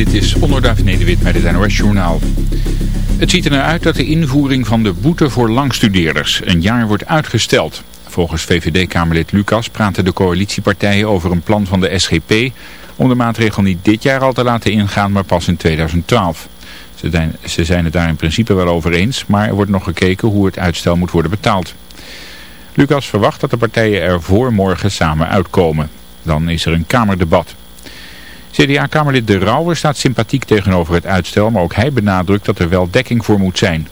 Dit is Onderduif Nederwit met het NOS Journaal. Het ziet er naar uit dat de invoering van de boete voor langstudeerders een jaar wordt uitgesteld. Volgens VVD-Kamerlid Lucas praten de coalitiepartijen over een plan van de SGP... om de maatregel niet dit jaar al te laten ingaan, maar pas in 2012. Ze zijn, ze zijn het daar in principe wel over eens, maar er wordt nog gekeken hoe het uitstel moet worden betaald. Lucas verwacht dat de partijen er voor morgen samen uitkomen. Dan is er een Kamerdebat. CDA-kamerlid De Rauwe staat sympathiek tegenover het uitstel, maar ook hij benadrukt dat er wel dekking voor moet zijn.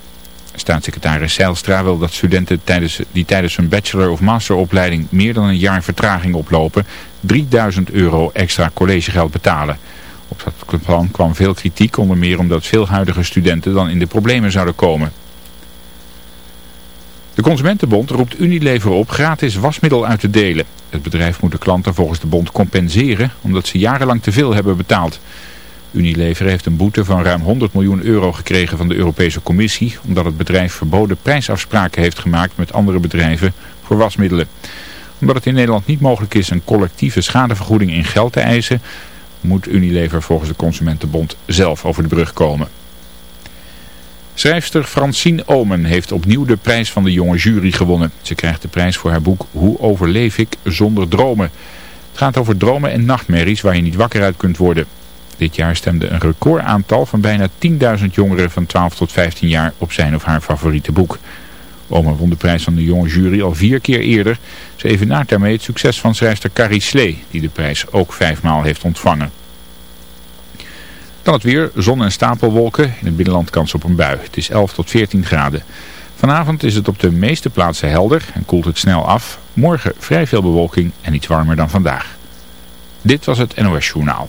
Staatssecretaris Seilstra wil dat studenten tijdens, die tijdens hun bachelor- of masteropleiding meer dan een jaar vertraging oplopen, 3000 euro extra collegegeld betalen. Op dat plan kwam veel kritiek, onder meer omdat veel huidige studenten dan in de problemen zouden komen. De Consumentenbond roept Unilever op gratis wasmiddel uit te delen. Het bedrijf moet de klanten volgens de bond compenseren omdat ze jarenlang te veel hebben betaald. Unilever heeft een boete van ruim 100 miljoen euro gekregen van de Europese Commissie... omdat het bedrijf verboden prijsafspraken heeft gemaakt met andere bedrijven voor wasmiddelen. Omdat het in Nederland niet mogelijk is een collectieve schadevergoeding in geld te eisen... moet Unilever volgens de Consumentenbond zelf over de brug komen. Schrijfster Francine Omen heeft opnieuw de prijs van de jonge jury gewonnen. Ze krijgt de prijs voor haar boek Hoe overleef ik zonder dromen. Het gaat over dromen en nachtmerries waar je niet wakker uit kunt worden. Dit jaar stemde een recordaantal van bijna 10.000 jongeren van 12 tot 15 jaar op zijn of haar favoriete boek. Omen won de prijs van de jonge jury al vier keer eerder. Ze evenaart daarmee het succes van schrijfster Carrie Slee, die de prijs ook vijfmaal heeft ontvangen. Dan het weer, zon en stapelwolken. In het binnenland kans op een bui. Het is 11 tot 14 graden. Vanavond is het op de meeste plaatsen helder en koelt het snel af. Morgen vrij veel bewolking en iets warmer dan vandaag. Dit was het NOS Journaal.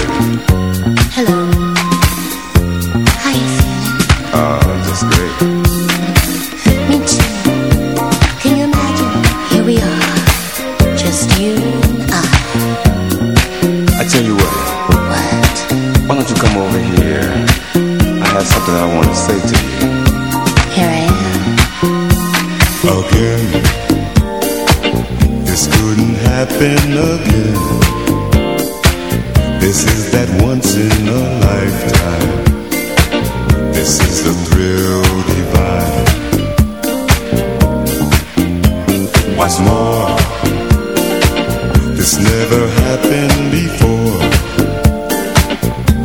Again, this couldn't happen again. This is that once in a lifetime. This is the thrill divine. What's more, this never happened before.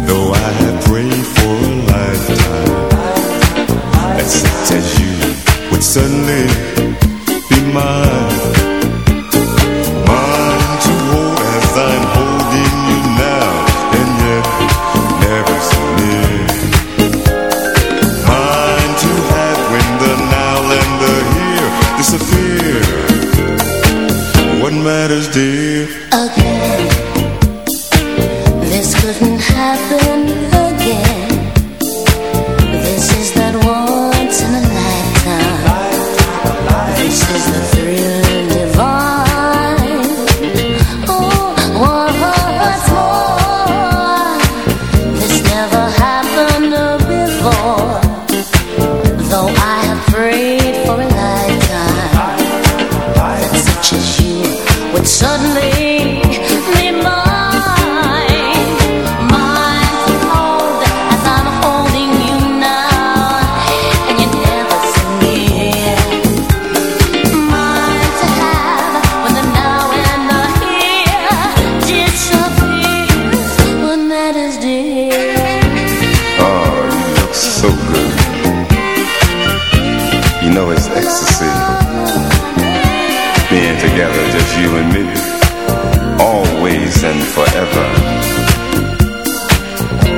Though I have prayed for a lifetime that such as you would suddenly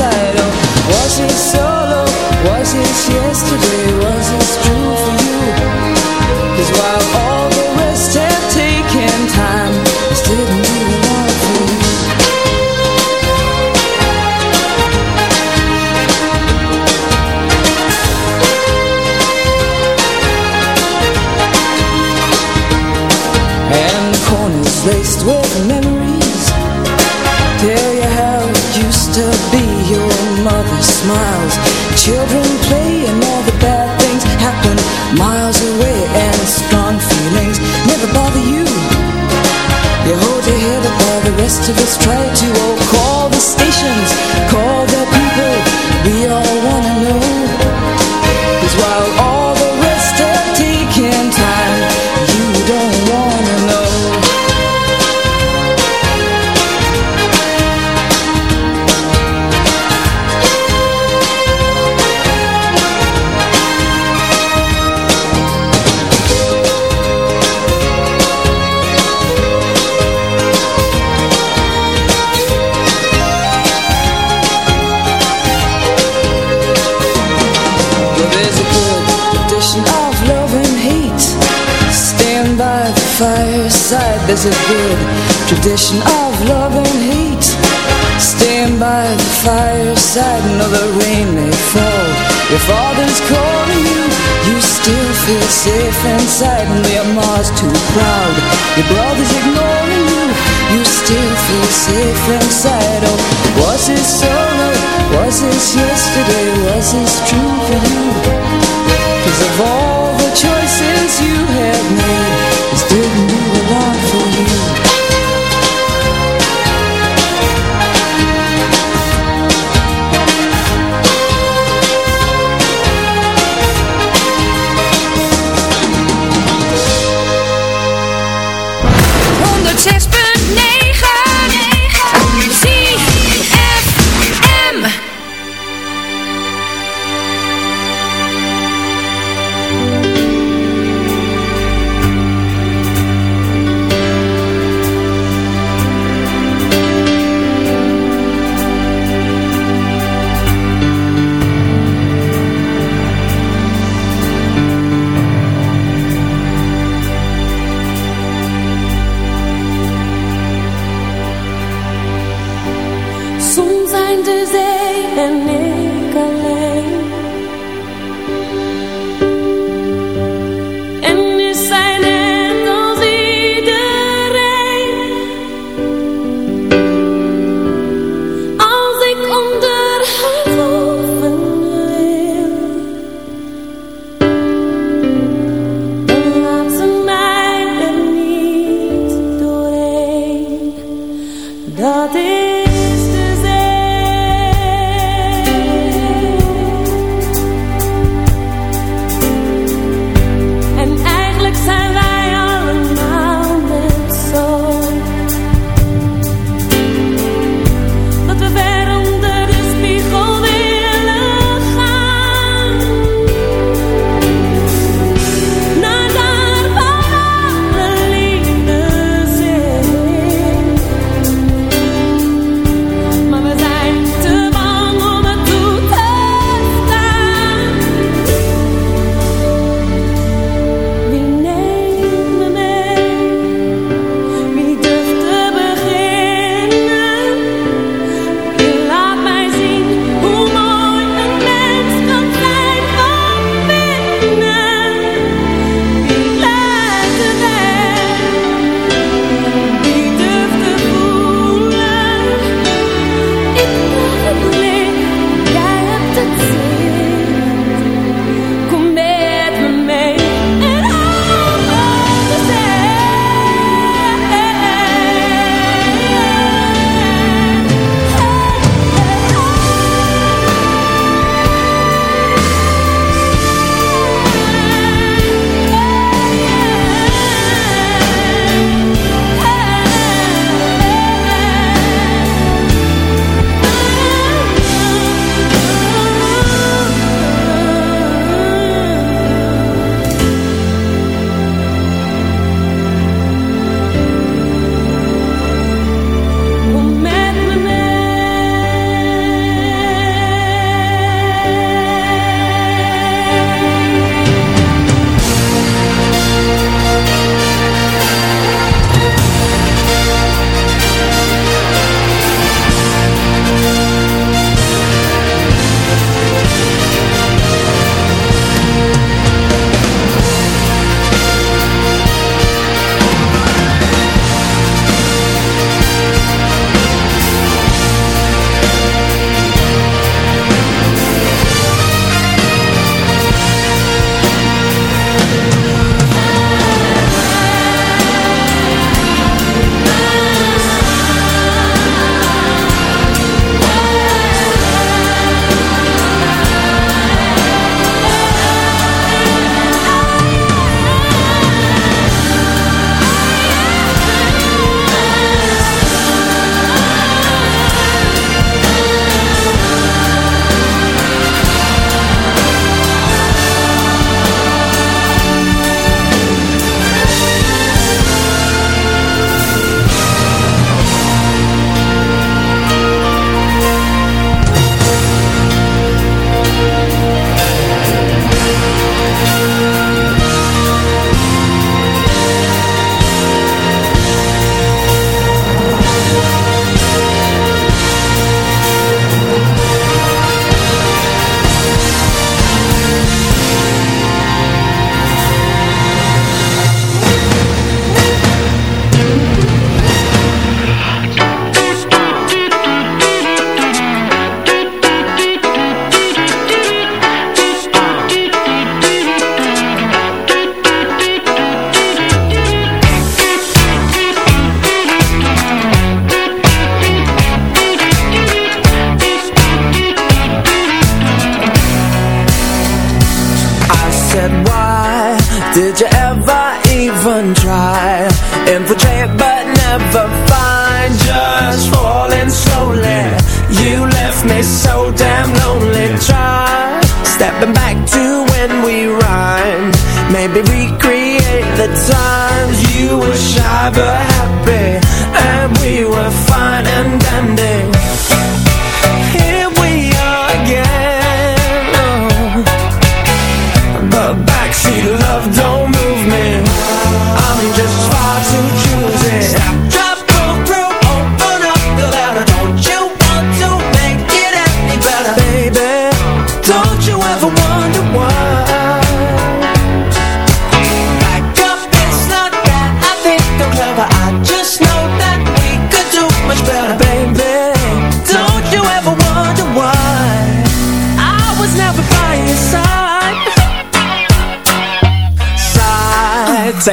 Was it solo? Was it yesterday? There's a good tradition of love and hate. Stand by the fireside. No, the rain may fall. Your father's calling you. You still feel safe inside. And your mom's too proud. Your brother's ignoring you. You still feel safe inside. Oh, was it solo? Was this yesterday? Was this true for you?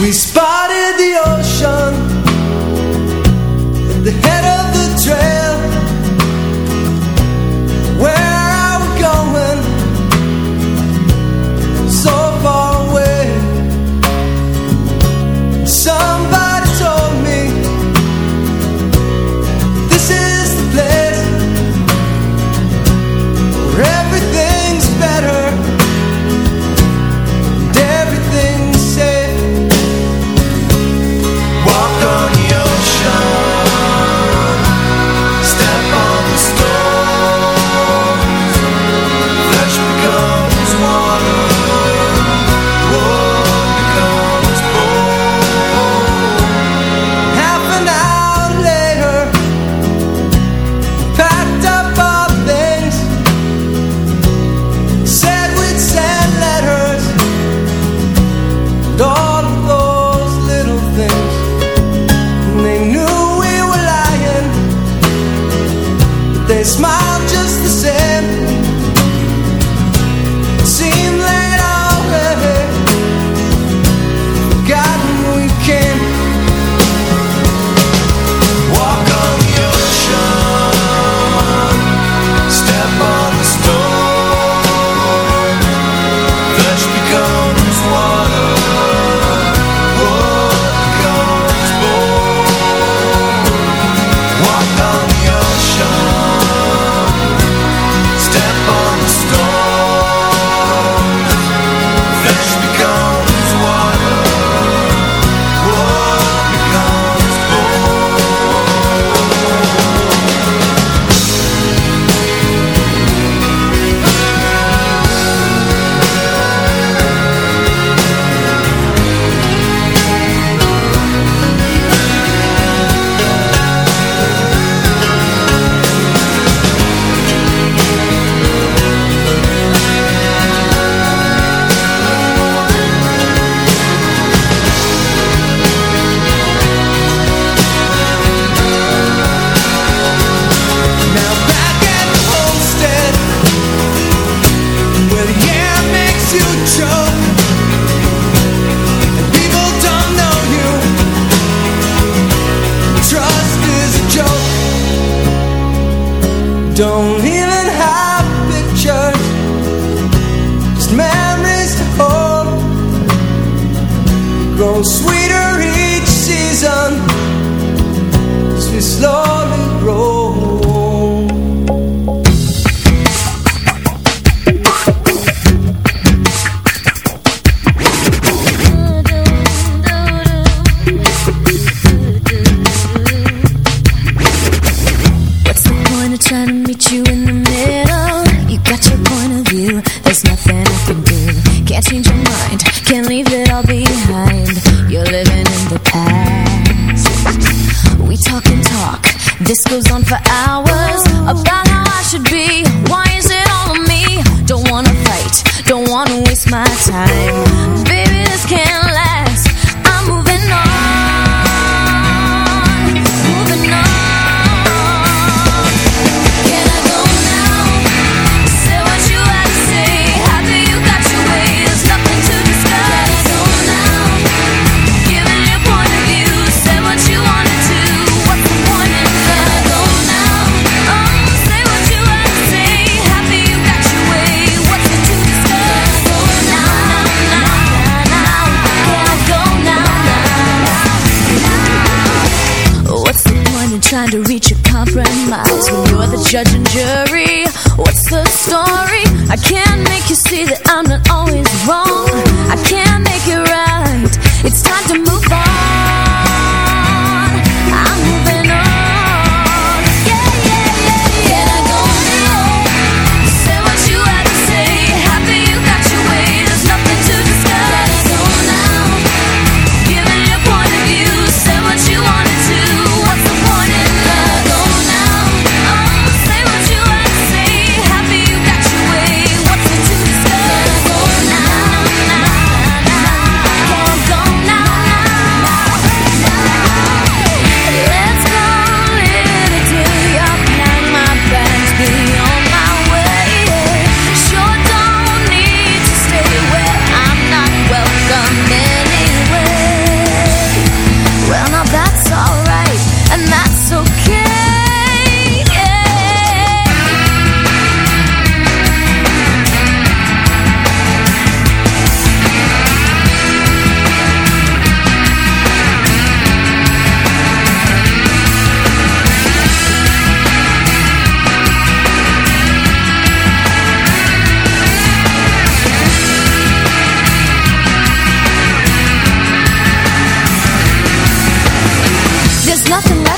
We spy.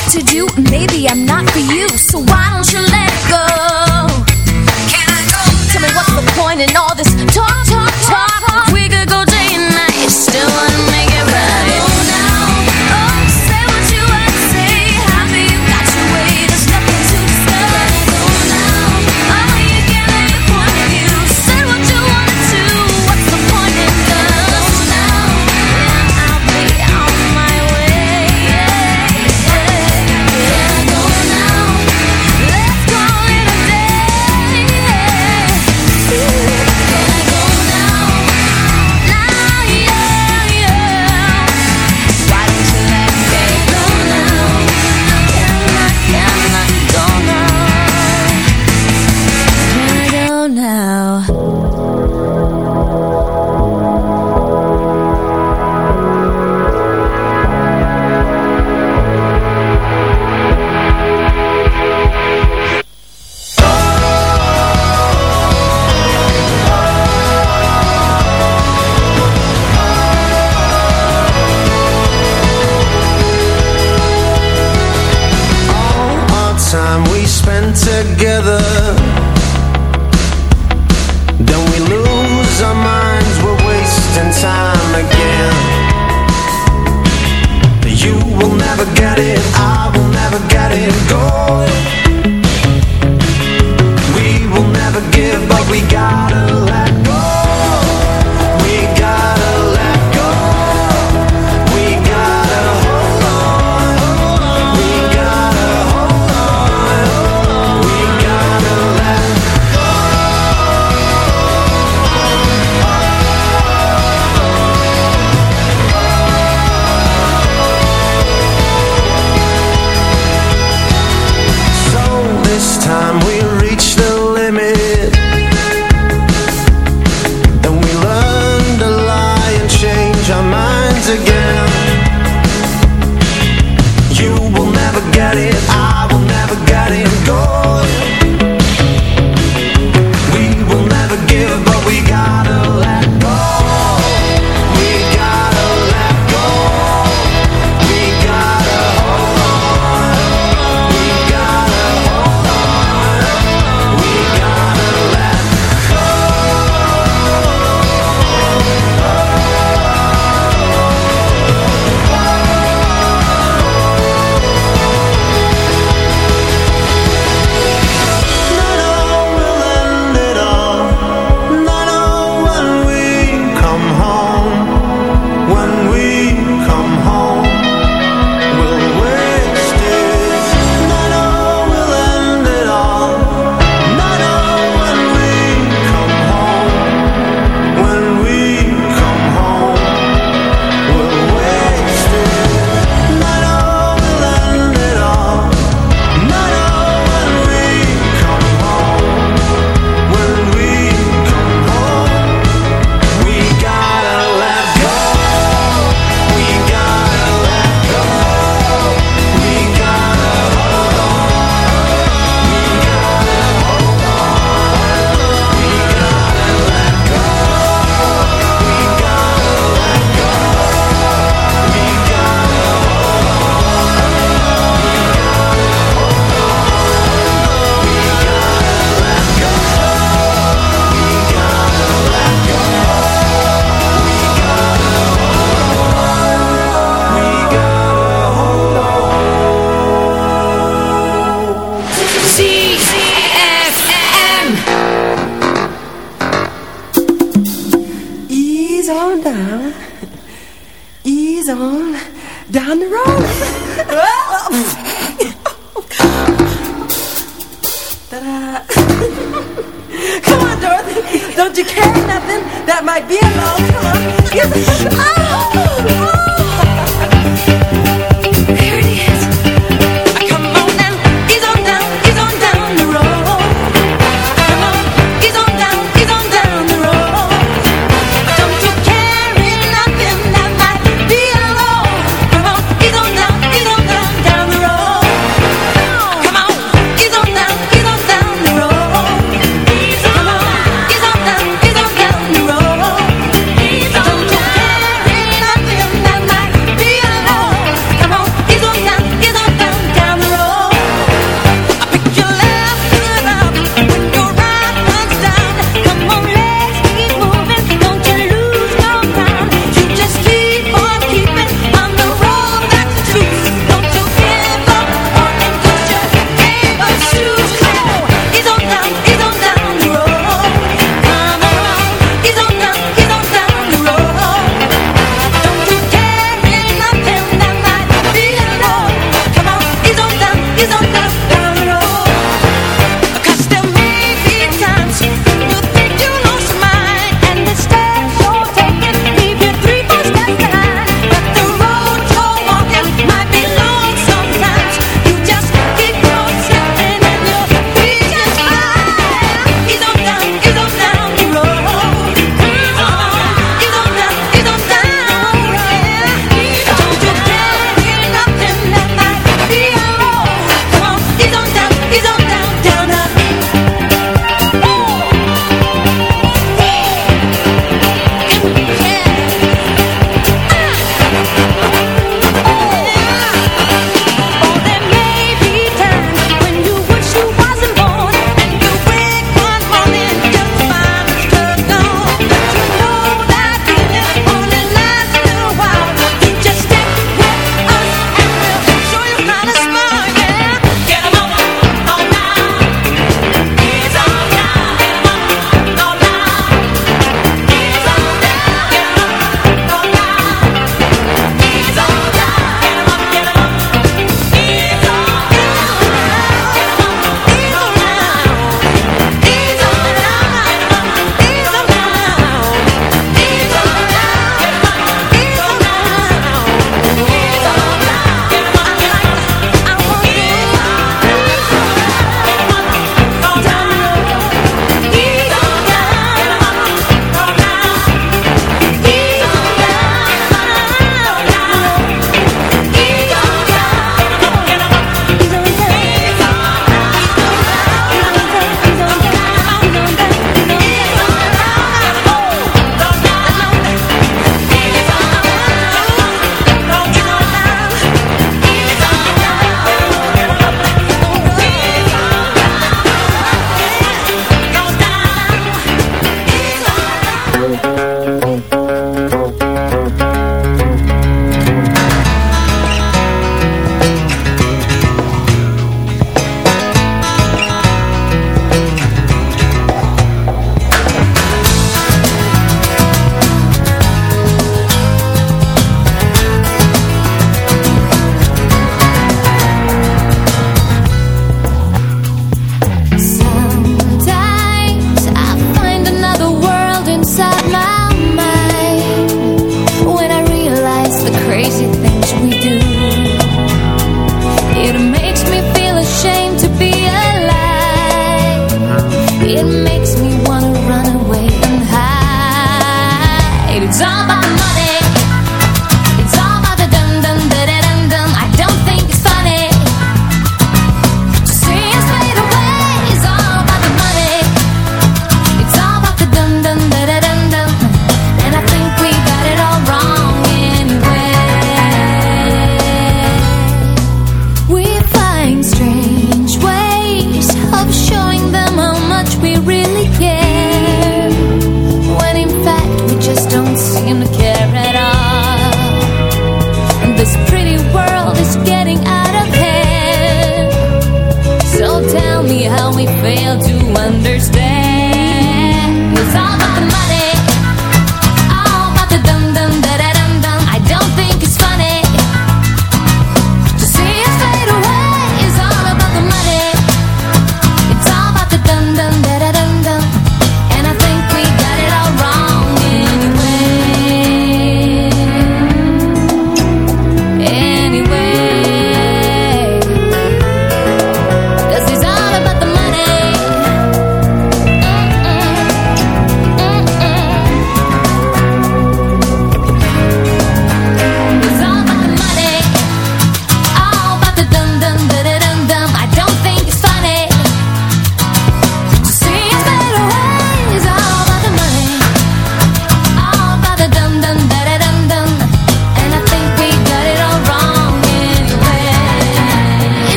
what to do. Maybe I'm not for you So why don't you let go? Can I go? Tell me what's the point in all this Talk, talk, talk We could go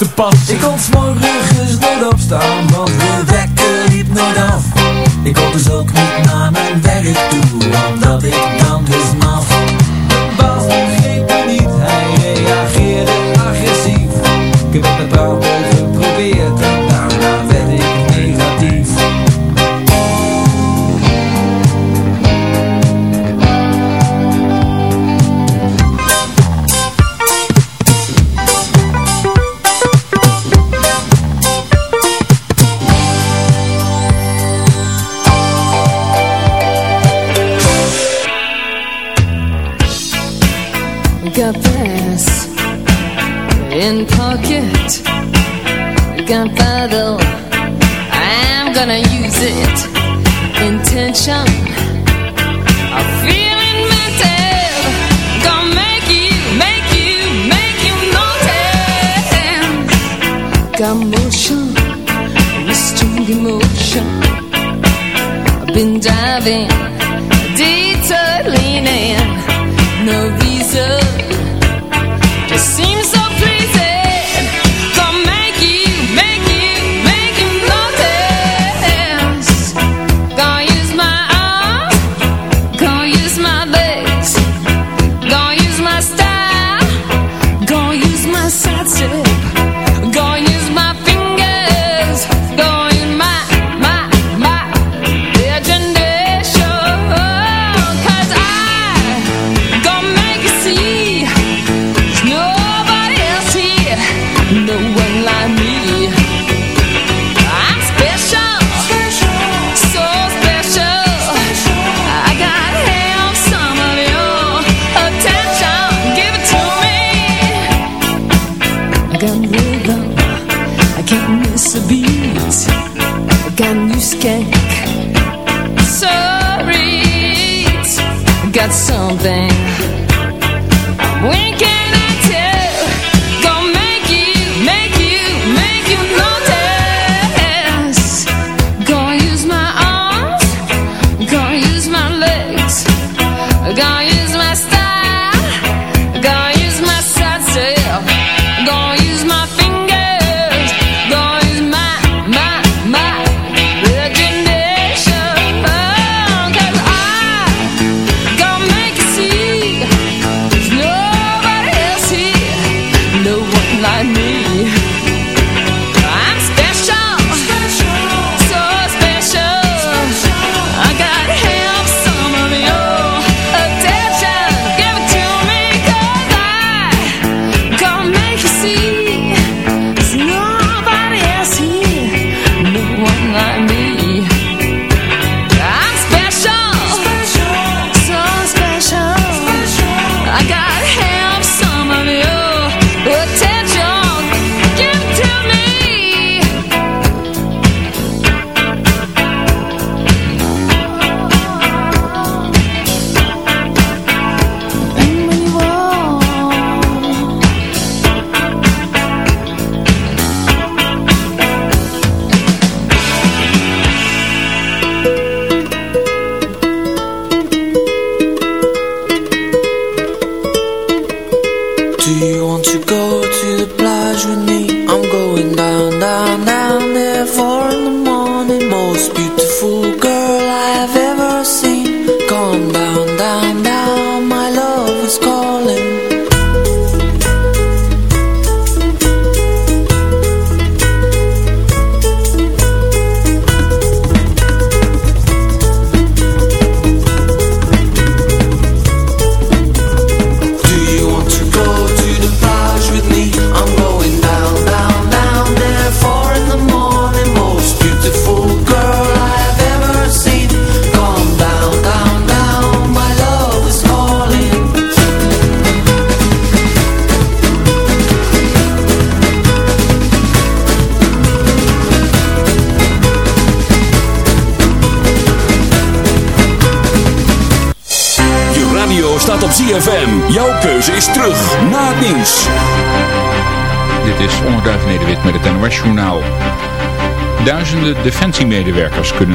te passen. Ik kon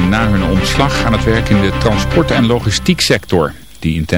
na hun ontslag aan het werk in de transport- en logistieksector. Die intent